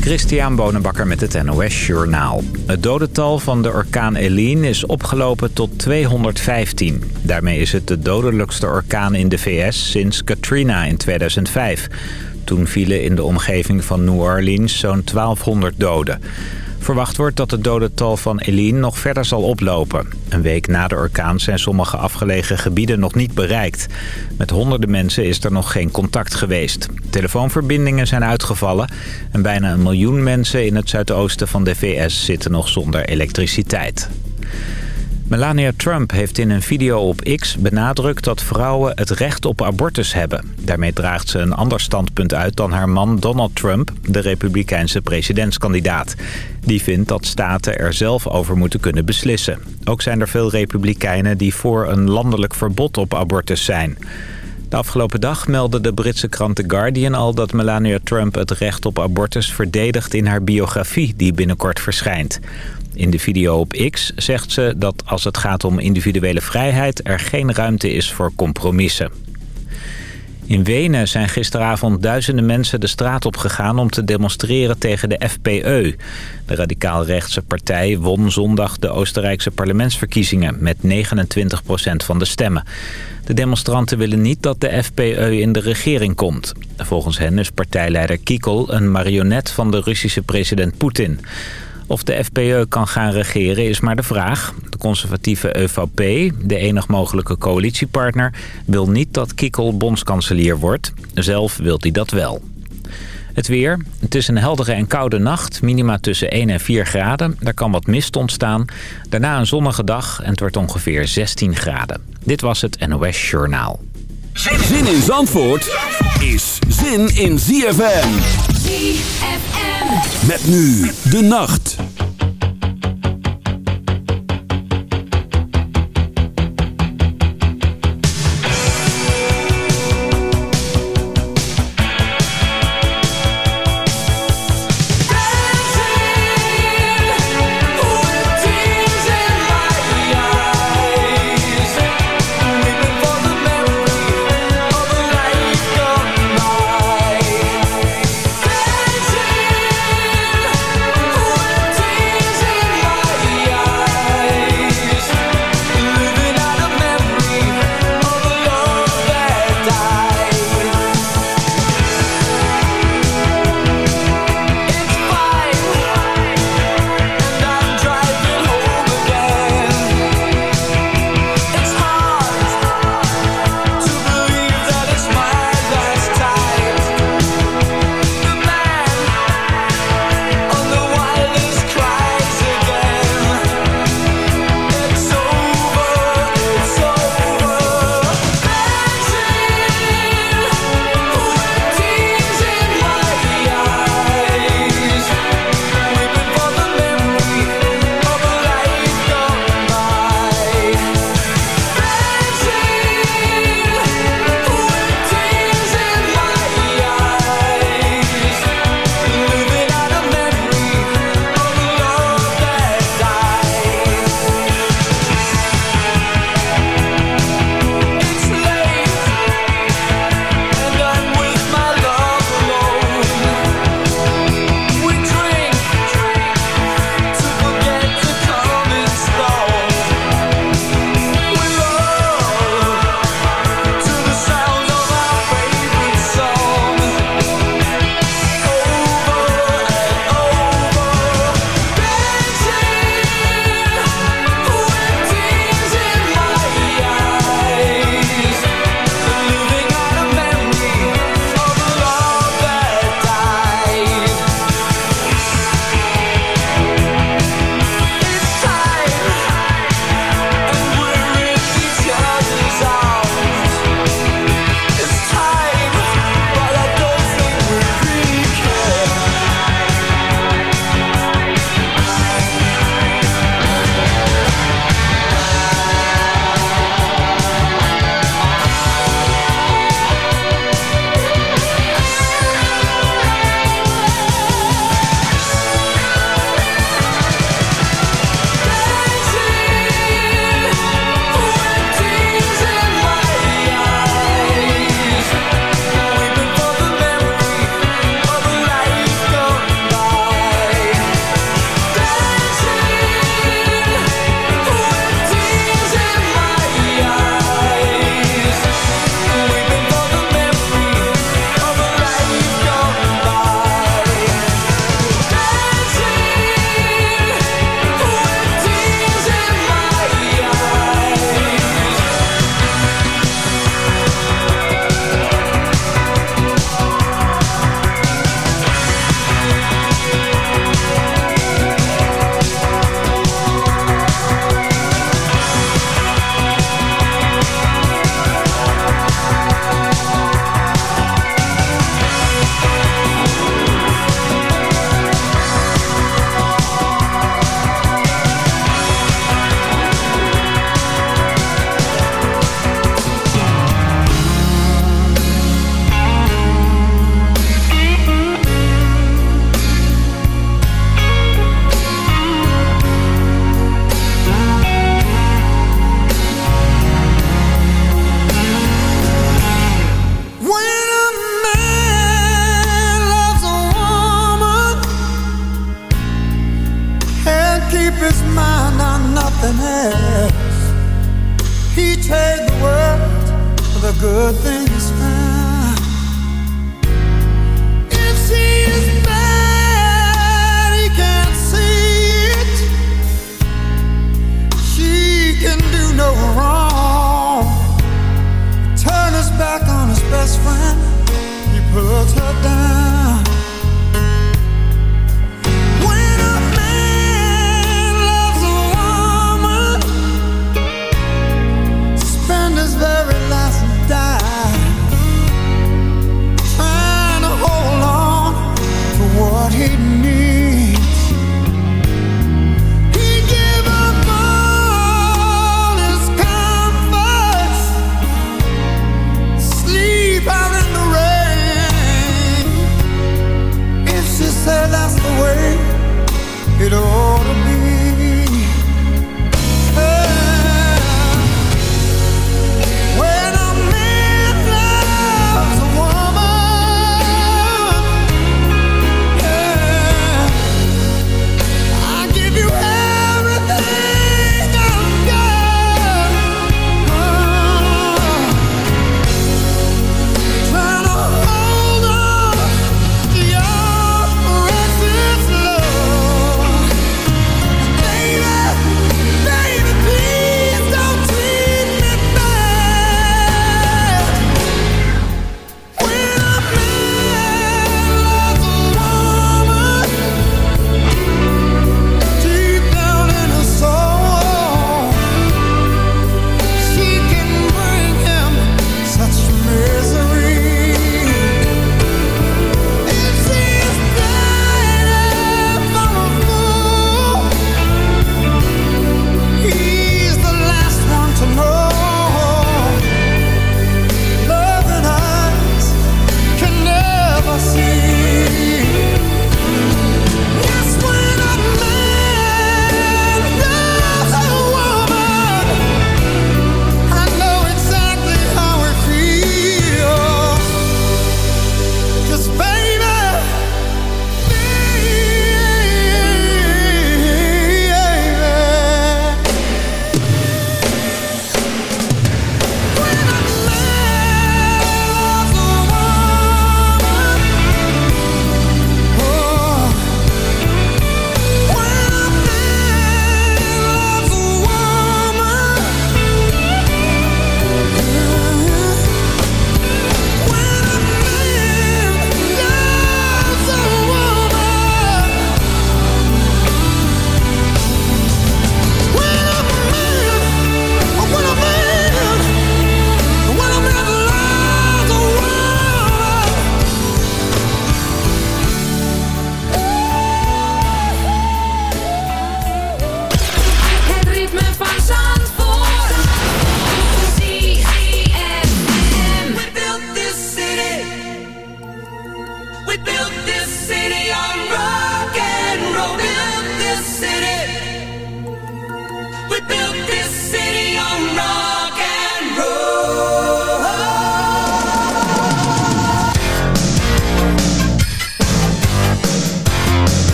Christian Bonenbakker met het NOS Journaal. Het dodental van de orkaan Eline is opgelopen tot 215. Daarmee is het de dodelijkste orkaan in de VS sinds Katrina in 2005. Toen vielen in de omgeving van New Orleans zo'n 1200 doden. Verwacht wordt dat het dodental van Eline nog verder zal oplopen. Een week na de orkaan zijn sommige afgelegen gebieden nog niet bereikt. Met honderden mensen is er nog geen contact geweest. Telefoonverbindingen zijn uitgevallen... en bijna een miljoen mensen in het zuidoosten van de VS zitten nog zonder elektriciteit. Melania Trump heeft in een video op X benadrukt dat vrouwen het recht op abortus hebben. Daarmee draagt ze een ander standpunt uit dan haar man Donald Trump, de republikeinse presidentskandidaat. Die vindt dat staten er zelf over moeten kunnen beslissen. Ook zijn er veel republikeinen die voor een landelijk verbod op abortus zijn. De afgelopen dag meldde de Britse krant The Guardian al dat Melania Trump het recht op abortus verdedigt in haar biografie die binnenkort verschijnt. In de video op X zegt ze dat als het gaat om individuele vrijheid... er geen ruimte is voor compromissen. In Wenen zijn gisteravond duizenden mensen de straat op gegaan om te demonstreren tegen de FPE. De radicaal-rechtse partij won zondag de Oostenrijkse parlementsverkiezingen met 29% van de stemmen. De demonstranten willen niet dat de FPE in de regering komt. Volgens hen is partijleider Kiekel een marionet van de Russische president Poetin. Of de FPE kan gaan regeren is maar de vraag. De conservatieve EVP, de enig mogelijke coalitiepartner... wil niet dat Kikkel bondskanselier wordt. Zelf wil hij dat wel. Het weer. Het is een heldere en koude nacht. Minima tussen 1 en 4 graden. Daar kan wat mist ontstaan. Daarna een zonnige dag en het wordt ongeveer 16 graden. Dit was het NOS Journaal. Zin in Zandvoort is zin in ZFM. ZFM. Met nu de nacht.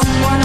someone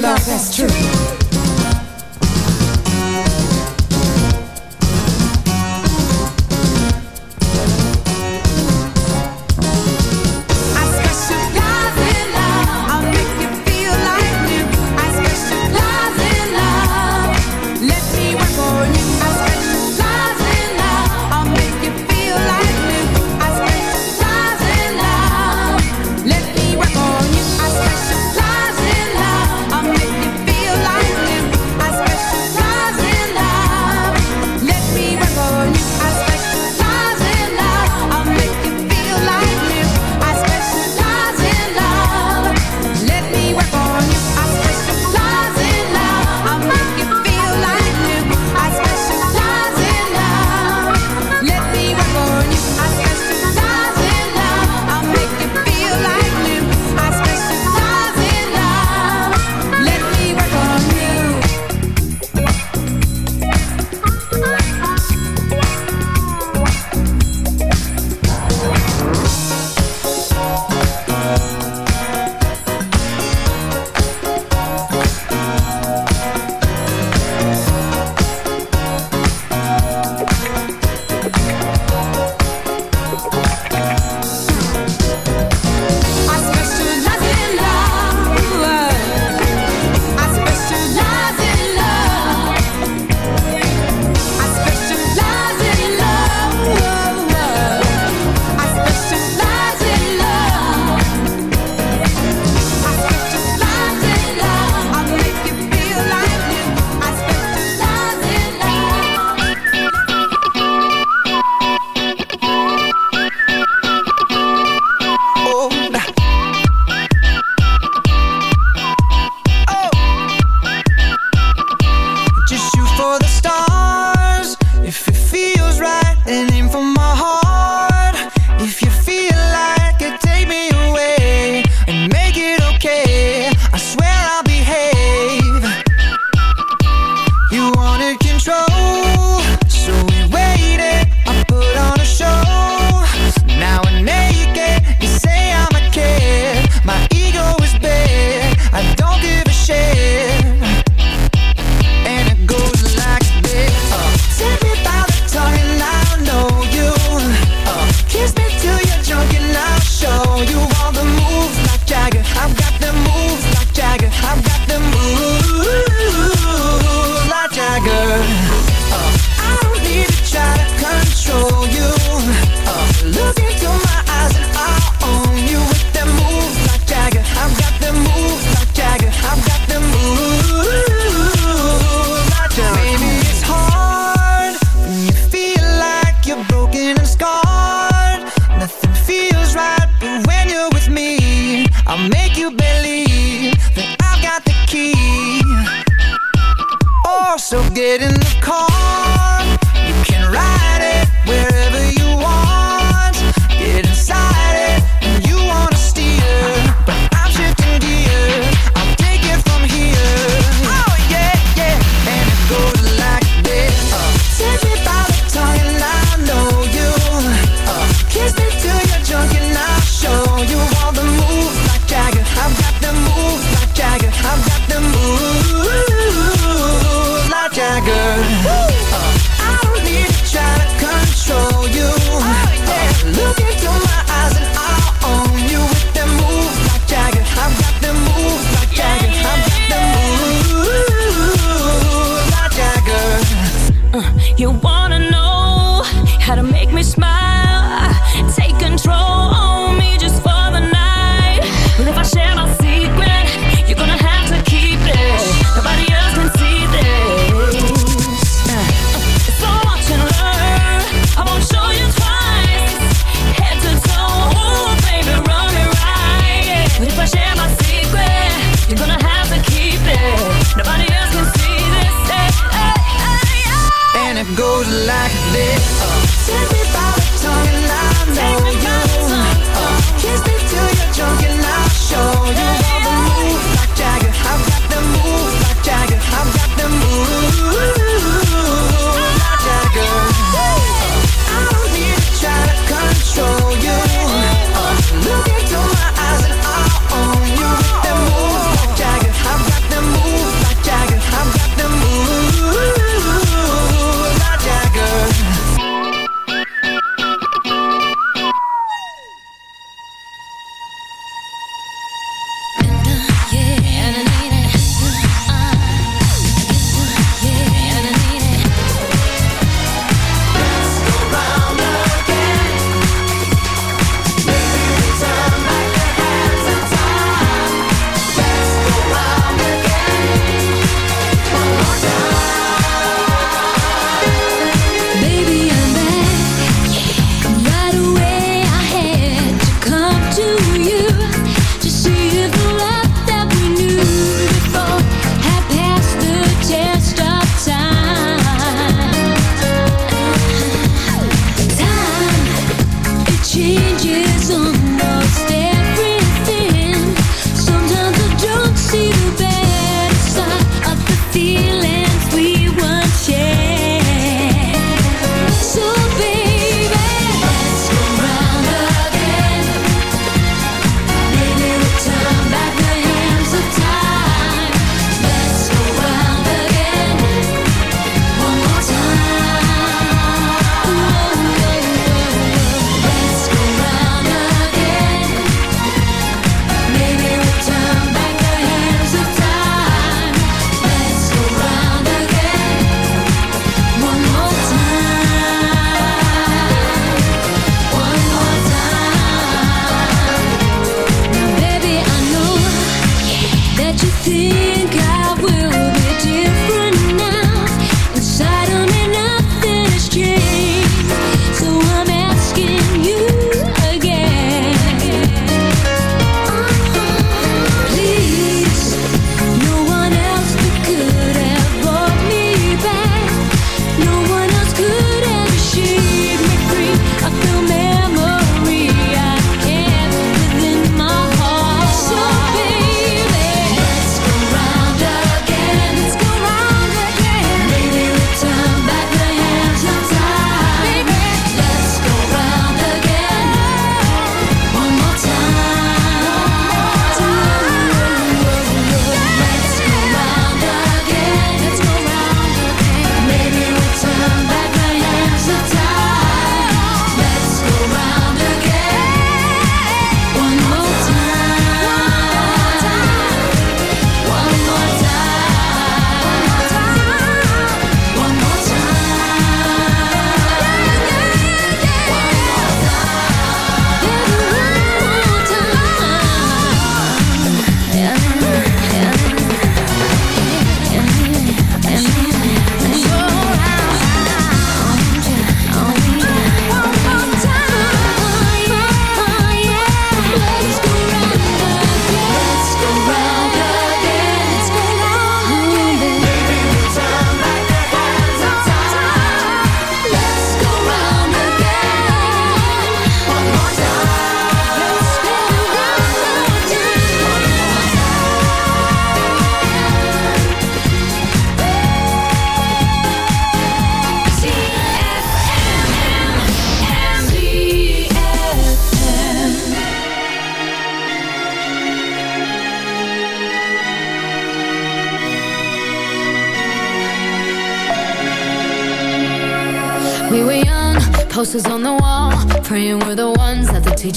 love that's true.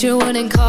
you wouldn't call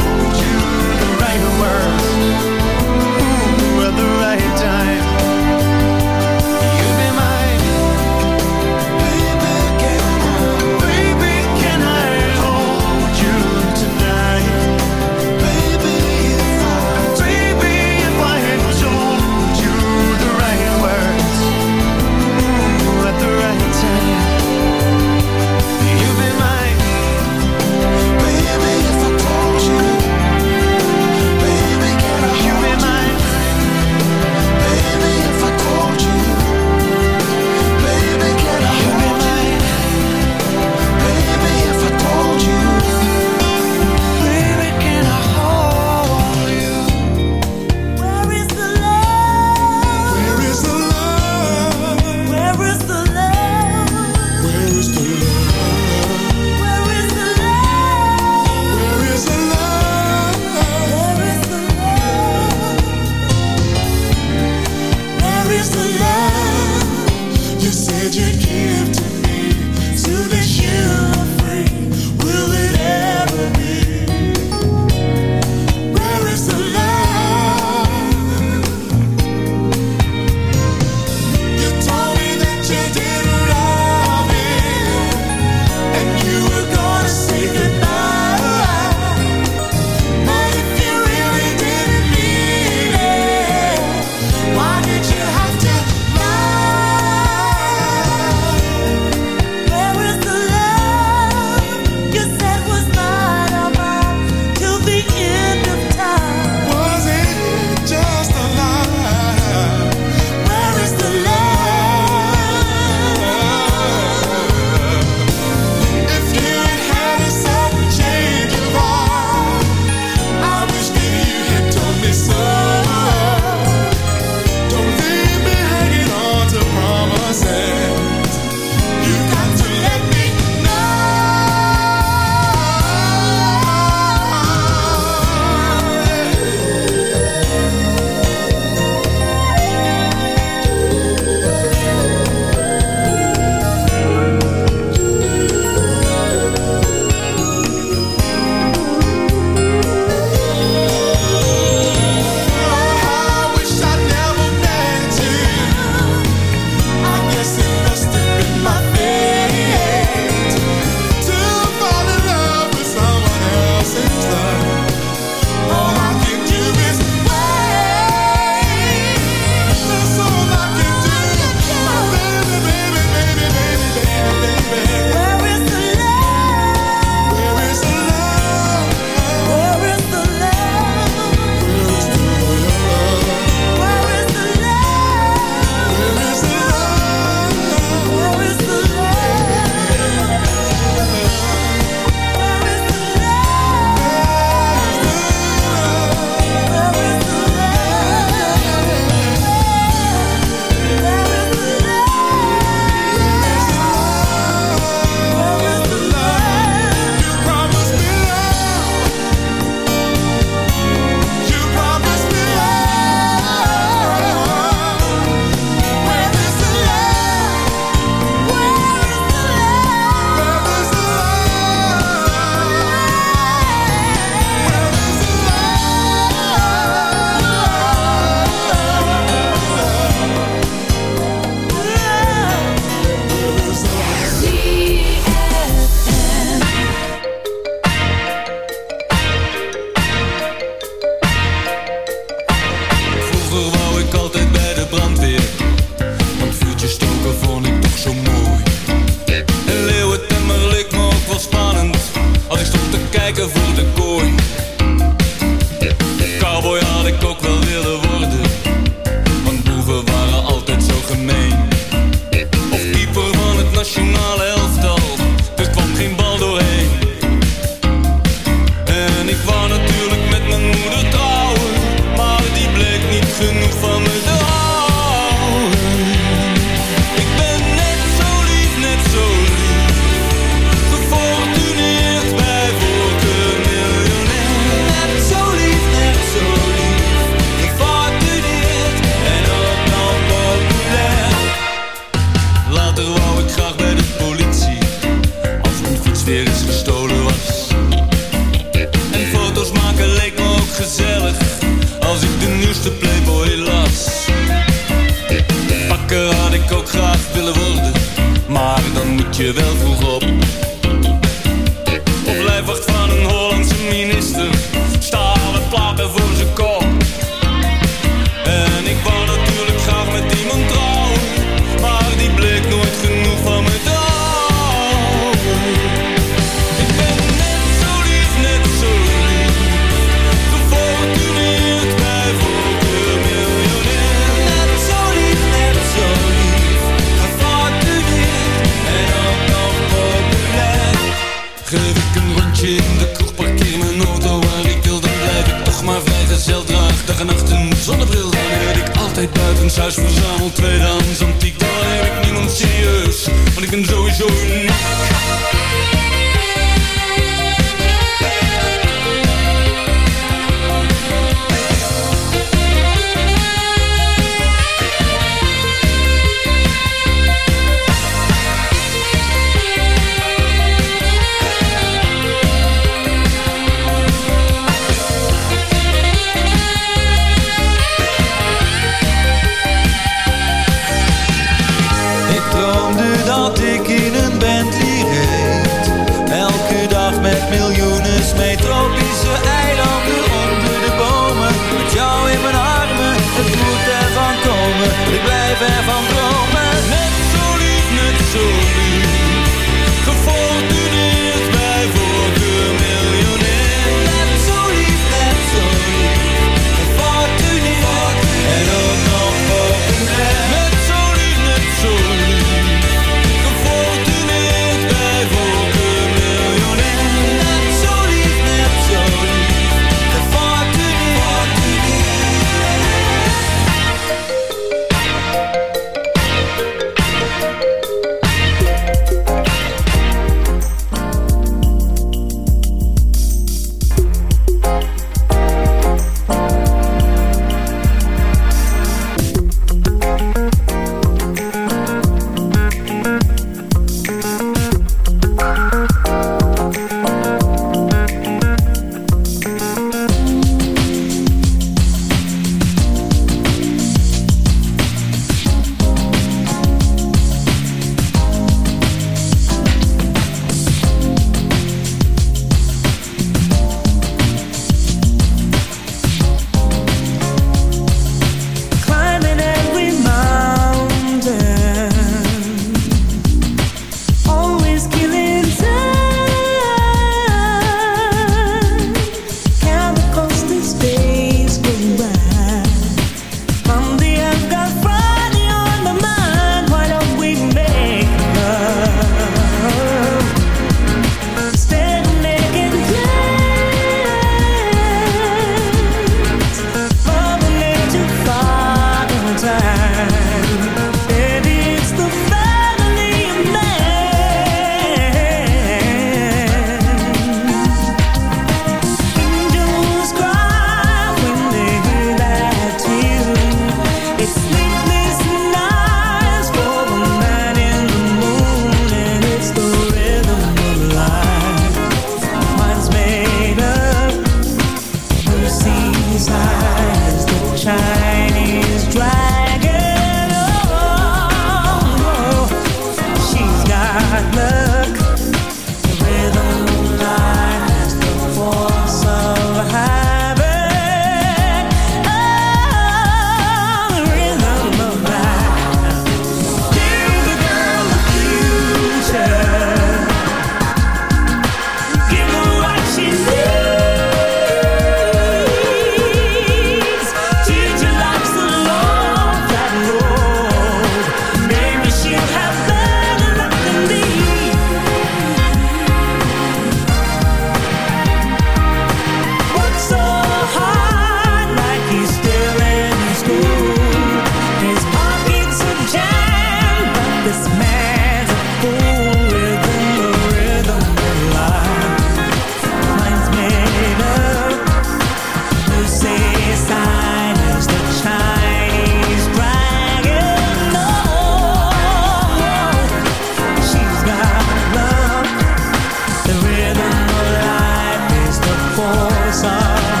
love